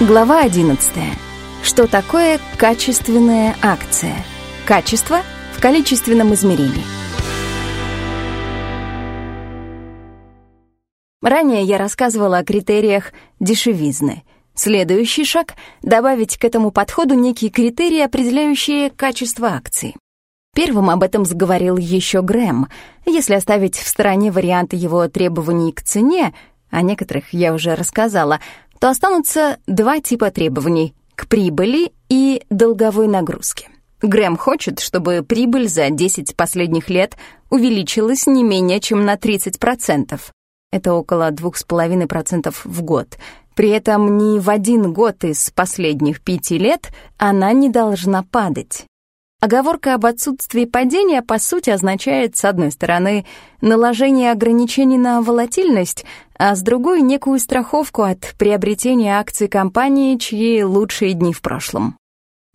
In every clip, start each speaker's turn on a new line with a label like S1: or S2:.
S1: Глава 11. Что такое качественная акция? Качество в количественном измерении. Ранее я рассказывала о критериях дешевизны. Следующий шаг — добавить к этому подходу некие критерии, определяющие качество акции. Первым об этом заговорил еще Грэм. Если оставить в стороне варианты его требований к цене, о некоторых я уже рассказала, то останутся два типа требований — к прибыли и долговой нагрузке. Грэм хочет, чтобы прибыль за 10 последних лет увеличилась не менее чем на 30%. Это около 2,5% в год. При этом ни в один год из последних пяти лет она не должна падать. Оговорка об отсутствии падения, по сути, означает, с одной стороны, наложение ограничений на волатильность, а с другой — некую страховку от приобретения акций компании, чьи лучшие дни в прошлом.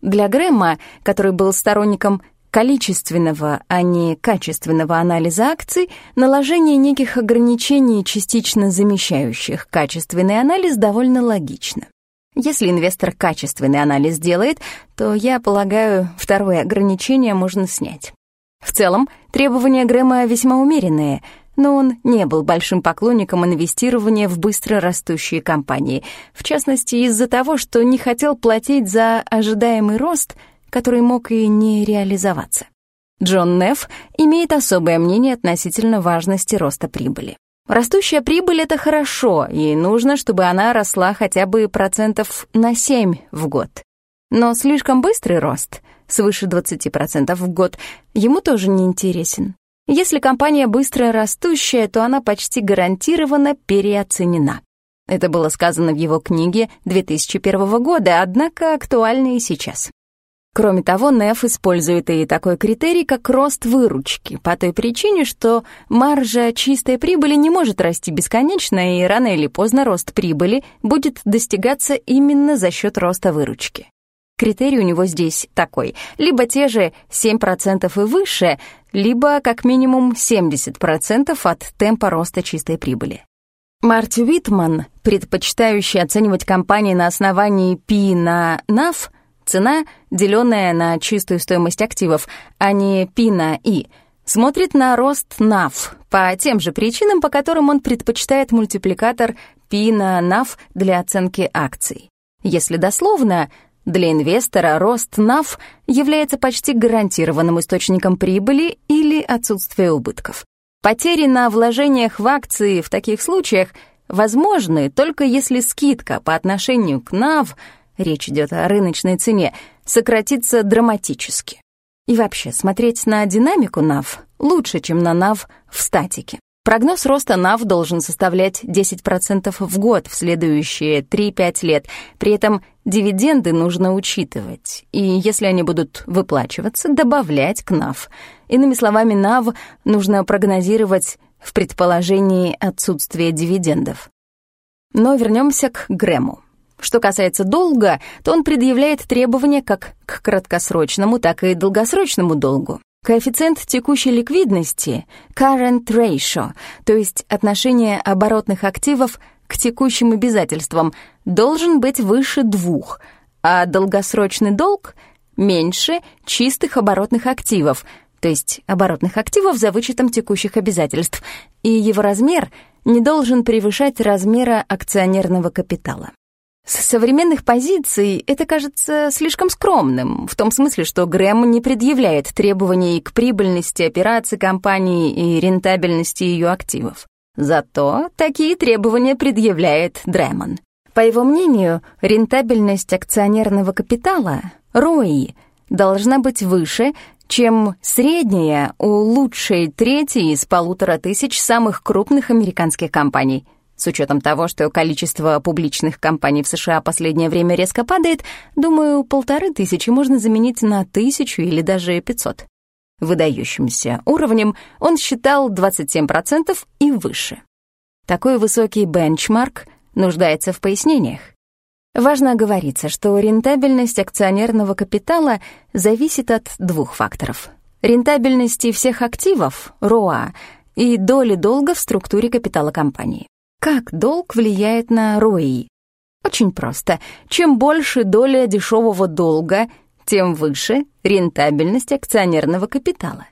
S1: Для Грэма, который был сторонником количественного, а не качественного анализа акций, наложение неких ограничений, частично замещающих качественный анализ, довольно логично. Если инвестор качественный анализ делает, то, я полагаю, второе ограничение можно снять. В целом, требования Грэма весьма умеренные, но он не был большим поклонником инвестирования в быстро растущие компании, в частности из-за того, что не хотел платить за ожидаемый рост, который мог и не реализоваться. Джон Нефф имеет особое мнение относительно важности роста прибыли. Растущая прибыль — это хорошо, и нужно, чтобы она росла хотя бы процентов на 7 в год. Но слишком быстрый рост, свыше 20% в год, ему тоже не интересен. Если компания быстро растущая, то она почти гарантированно переоценена. Это было сказано в его книге 2001 года, однако актуально и сейчас. Кроме того, НЭФ использует и такой критерий, как рост выручки, по той причине, что маржа чистой прибыли не может расти бесконечно, и рано или поздно рост прибыли будет достигаться именно за счет роста выручки. Критерий у него здесь такой. Либо те же 7% и выше, либо как минимум 70% от темпа роста чистой прибыли. Марти Уитман, предпочитающий оценивать компании на основании P на NAV, Цена, деленная на чистую стоимость активов, а не P на I, смотрит на рост NAV по тем же причинам, по которым он предпочитает мультипликатор P на NAV для оценки акций. Если дословно, для инвестора рост NAV является почти гарантированным источником прибыли или отсутствия убытков. Потери на вложениях в акции в таких случаях возможны только если скидка по отношению к NAV — речь идет о рыночной цене, сократится драматически. И вообще, смотреть на динамику NAV лучше, чем на NAV в статике. Прогноз роста NAV должен составлять 10% в год в следующие 3-5 лет. При этом дивиденды нужно учитывать, и если они будут выплачиваться, добавлять к NAV. Иными словами, NAV нужно прогнозировать в предположении отсутствия дивидендов. Но вернемся к Грэму. Что касается долга, то он предъявляет требования как к краткосрочному, так и долгосрочному долгу. Коэффициент текущей ликвидности — current ratio, то есть отношение оборотных активов к текущим обязательствам, должен быть выше двух, а долгосрочный долг — меньше чистых оборотных активов, то есть оборотных активов за вычетом текущих обязательств, и его размер не должен превышать размера акционерного капитала. С современных позиций это кажется слишком скромным, в том смысле, что Грэм не предъявляет требований к прибыльности операций компании и рентабельности ее активов. Зато такие требования предъявляет Дремон. По его мнению, рентабельность акционерного капитала, ROI, должна быть выше, чем средняя у лучшей трети из полутора тысяч самых крупных американских компаний — с учетом того, что количество публичных компаний в США последнее время резко падает, думаю, полторы тысячи можно заменить на тысячу или даже пятьсот. Выдающимся уровнем он считал 27% и выше. Такой высокий бенчмарк нуждается в пояснениях. Важно оговориться, что рентабельность акционерного капитала зависит от двух факторов. Рентабельности всех активов, РОА, и доли долга в структуре капитала компании. Как долг влияет на ROI? Очень просто. Чем больше доля дешевого долга, тем выше рентабельность акционерного капитала.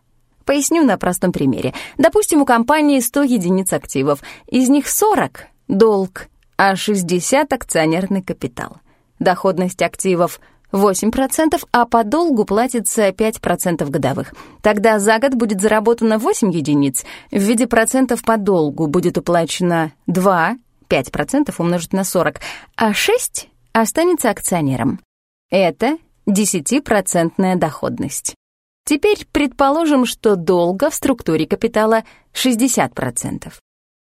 S1: Поясню на простом примере. Допустим, у компании 100 единиц активов, из них 40 — долг, а 60 — акционерный капитал. Доходность активов 8%, а по долгу платится 5% годовых. Тогда за год будет заработано 8 единиц, в виде процентов по долгу будет уплачено 2, 5% умножить на 40, а 6 останется акционерам. Это 10% доходность. Теперь предположим, что долга в структуре капитала 60%.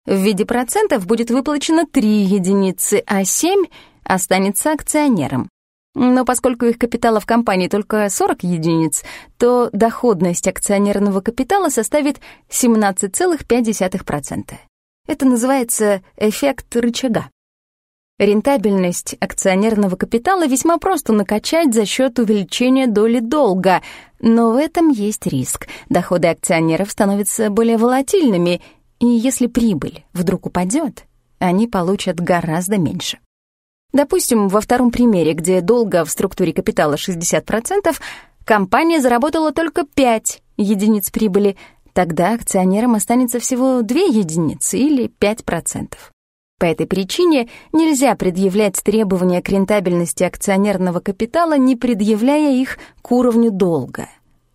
S1: В виде процентов будет выплачено 3 единицы, а 7 останется акционерам. Но поскольку их капитала в компании только 40 единиц, то доходность акционерного капитала составит 17,5%. Это называется эффект рычага. Рентабельность акционерного капитала весьма просто накачать за счет увеличения доли долга, но в этом есть риск. Доходы акционеров становятся более волатильными, и если прибыль вдруг упадет, они получат гораздо меньше. Допустим, во втором примере, где долга в структуре капитала 60%, компания заработала только 5 единиц прибыли, тогда акционерам останется всего 2 единицы или 5%. По этой причине нельзя предъявлять требования к рентабельности акционерного капитала, не предъявляя их к уровню долга.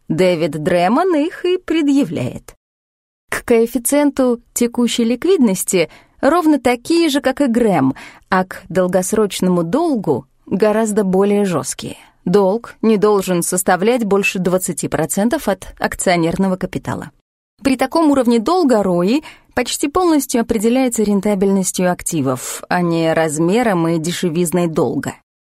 S1: Дэвид Дремон их и предъявляет. К коэффициенту текущей ликвидности ровно такие же, как и Грэм, а к долгосрочному долгу гораздо более жесткие. Долг не должен составлять больше 20% от акционерного капитала. При таком уровне долга РОИ почти полностью определяется рентабельностью активов, а не размером и дешевизной долга.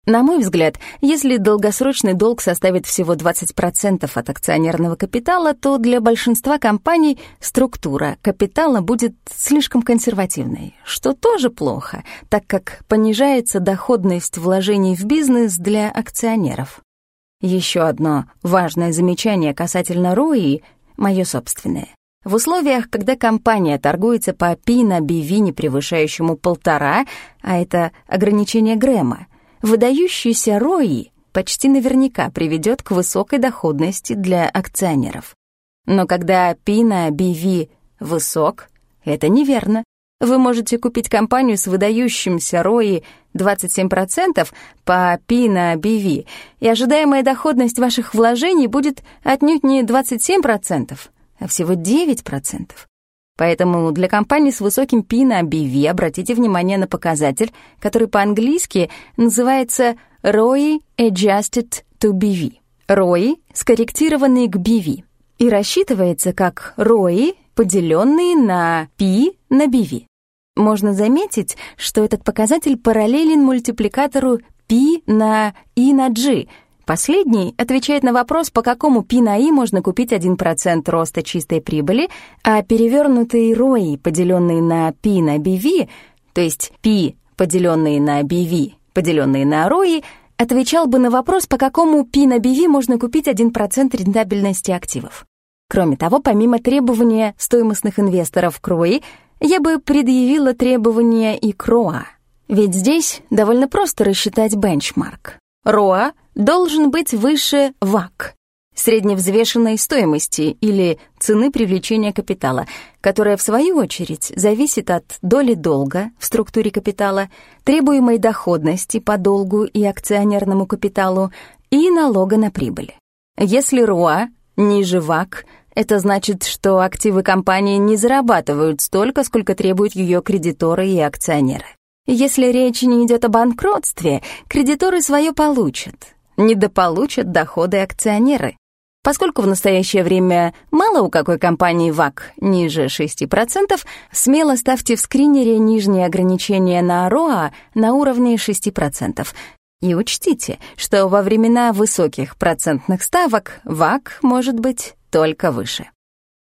S1: На мой взгляд, если долгосрочный долг составит всего 20% от акционерного капитала, то для большинства компаний структура капитала будет слишком консервативной, что тоже плохо, так как понижается доходность вложений в бизнес для акционеров. Еще одно важное замечание касательно ROI — мое собственное. В условиях, когда компания торгуется по P на BV, не превышающему полтора, а это ограничение Грэма, выдающийся ROI почти наверняка приведет к высокой доходности для акционеров. Но когда P на BV высок, это неверно. Вы можете купить компанию с выдающимся ROI 27% по P на BV, и ожидаемая доходность ваших вложений будет отнюдь не 27%, а всего 9%. Поэтому для компаний с высоким P на BV обратите внимание на показатель, который по-английски называется ROI Adjusted to BV. ROI, скорректированный к BV, и рассчитывается как ROI, поделенный на P на BV. Можно заметить, что этот показатель параллелен мультипликатору P на E на G — Последний отвечает на вопрос, по какому I можно купить 1% роста чистой прибыли, а перевернутый ROI, поделенный на P на BV, то есть P, поделенный на BV, поделенный на ROI, отвечал бы на вопрос, по какому P на BV можно купить 1% рентабельности активов. Кроме того, помимо требования стоимостных инвесторов к ROI, я бы предъявила требования и к ROA. Ведь здесь довольно просто рассчитать бенчмарк. ROA должен быть выше ВАК, средневзвешенной стоимости или цены привлечения капитала, которая, в свою очередь, зависит от доли долга в структуре капитала, требуемой доходности по долгу и акционерному капиталу и налога на прибыль. Если РУА ниже ВАК, это значит, что активы компании не зарабатывают столько, сколько требуют ее кредиторы и акционеры. Если речь не идет о банкротстве, кредиторы свое получат, недополучат доходы акционеры. Поскольку в настоящее время мало у какой компании ВАК ниже 6%, смело ставьте в скринере нижнее ограничение на РОА на уровне 6%. И учтите, что во времена высоких процентных ставок ВАК может быть только выше.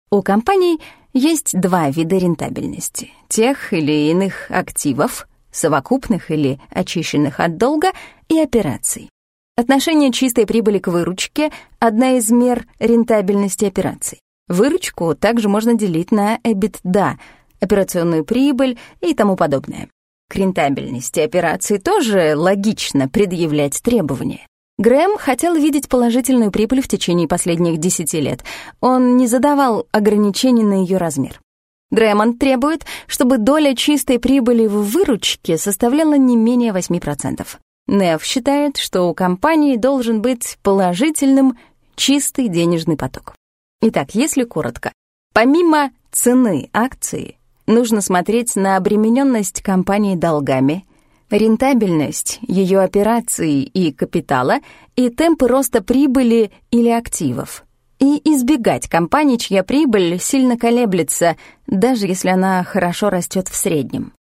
S1: У компаний есть два вида рентабельности — тех или иных активов, совокупных или очищенных от долга, и операций. Отношение чистой прибыли к выручке — одна из мер рентабельности операций. Выручку также можно делить на EBITDA, операционную прибыль и тому подобное. К рентабельности операции тоже логично предъявлять требования. Грэм хотел видеть положительную прибыль в течение последних 10 лет. Он не задавал ограничений на ее размер. Дремонт требует, чтобы доля чистой прибыли в выручке составляла не менее 8%. Нев считает, что у компании должен быть положительным чистый денежный поток. Итак, если коротко, помимо цены акции, нужно смотреть на обремененность компании долгами, рентабельность ее операций и капитала и темпы роста прибыли или активов, и избегать компаний, чья прибыль сильно колеблется, даже если она хорошо растет в среднем.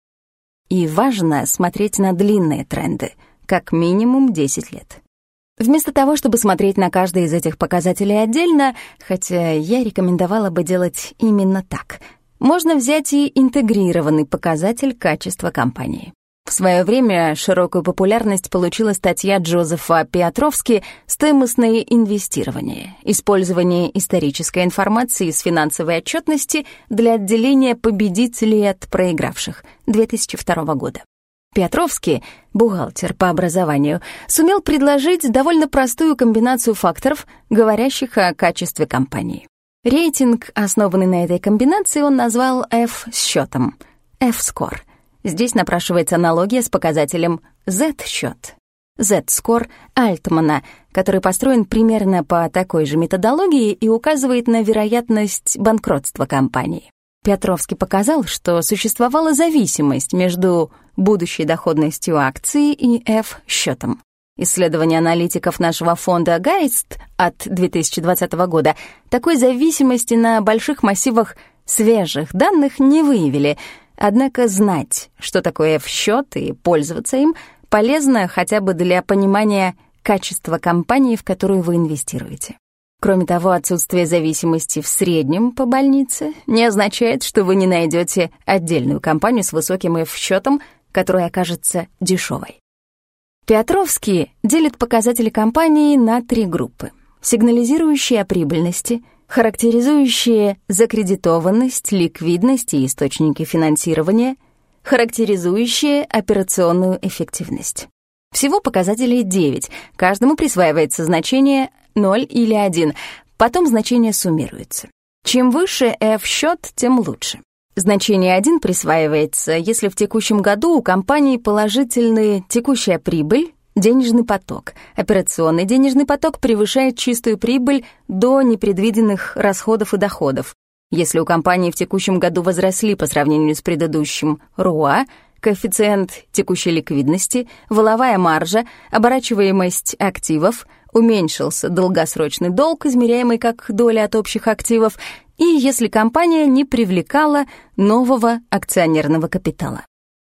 S1: И важно смотреть на длинные тренды, как минимум 10 лет. Вместо того, чтобы смотреть на каждый из этих показателей отдельно, хотя я рекомендовала бы делать именно так, можно взять и интегрированный показатель качества компании. В свое время широкую популярность получила статья Джозефа Пиатровски «Стоимостное инвестирование. Использование исторической информации из финансовой отчетности для отделения победителей от проигравших» 2002 года. Петровский, бухгалтер по образованию, сумел предложить довольно простую комбинацию факторов, говорящих о качестве компании. Рейтинг, основанный на этой комбинации, он назвал F-счетом, F-score — Здесь напрашивается аналогия с показателем Z-счет. Z-скор Альтмана, который построен примерно по такой же методологии и указывает на вероятность банкротства компании. Петровский показал, что существовала зависимость между будущей доходностью акции и F-счетом. Исследования аналитиков нашего фонда Гайст от 2020 года такой зависимости на больших массивах свежих данных не выявили — Однако знать, что такое F-счет и пользоваться им, полезно хотя бы для понимания качества компании, в которую вы инвестируете. Кроме того, отсутствие зависимости в среднем по больнице не означает, что вы не найдете отдельную компанию с высоким F-счетом, которая окажется дешевой. Петровский делит показатели компании на три группы. Сигнализирующие о прибыльности — характеризующие закредитованность, ликвидность и источники финансирования, характеризующие операционную эффективность. Всего показателей 9, каждому присваивается значение 0 или 1, потом значение суммируется. Чем выше F-счет, тем лучше. Значение 1 присваивается, если в текущем году у компании положительная текущая прибыль, Денежный поток. Операционный денежный поток превышает чистую прибыль до непредвиденных расходов и доходов. Если у компании в текущем году возросли по сравнению с предыдущим РОА, коэффициент текущей ликвидности, воловая маржа, оборачиваемость активов, уменьшился долгосрочный долг, измеряемый как доля от общих активов, и если компания не привлекала нового акционерного капитала.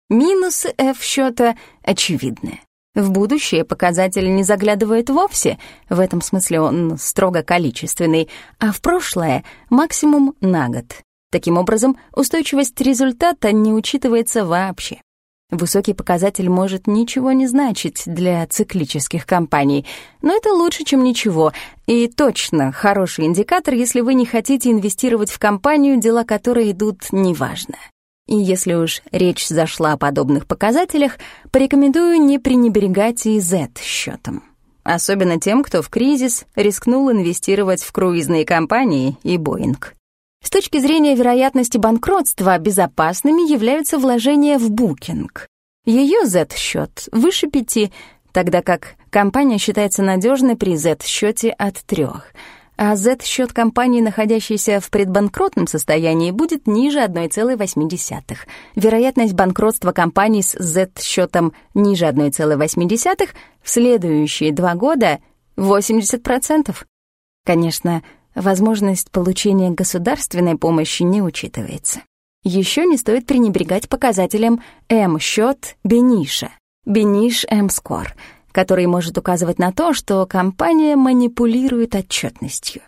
S1: Минусы F-счета очевидны. В будущее показатель не заглядывает вовсе, в этом смысле он строго количественный, а в прошлое — максимум на год. Таким образом, устойчивость результата не учитывается вообще. Высокий показатель может ничего не значить для циклических компаний, но это лучше, чем ничего, и точно хороший индикатор, если вы не хотите инвестировать в компанию, дела которой идут неважно. И если уж речь зашла о подобных показателях, порекомендую не пренебрегать и Z-счетом. Особенно тем, кто в кризис рискнул инвестировать в круизные компании и Боинг. С точки зрения вероятности банкротства безопасными являются вложения в букинг. Ее Z-счет выше пяти, тогда как компания считается надежной при Z-счете от трех — а Z-счет компании, находящейся в предбанкротном состоянии, будет ниже 1,8. Вероятность банкротства компании с Z-счетом ниже 1,8 в следующие два года — 80%. Конечно, возможность получения государственной помощи не учитывается. Еще не стоит пренебрегать показателем М-счет Бениша, Бениш М-скор — который может указывать на то, что компания манипулирует отчетностью.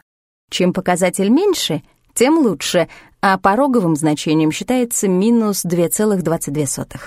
S1: Чем показатель меньше, тем лучше, а пороговым значением считается минус 2,22.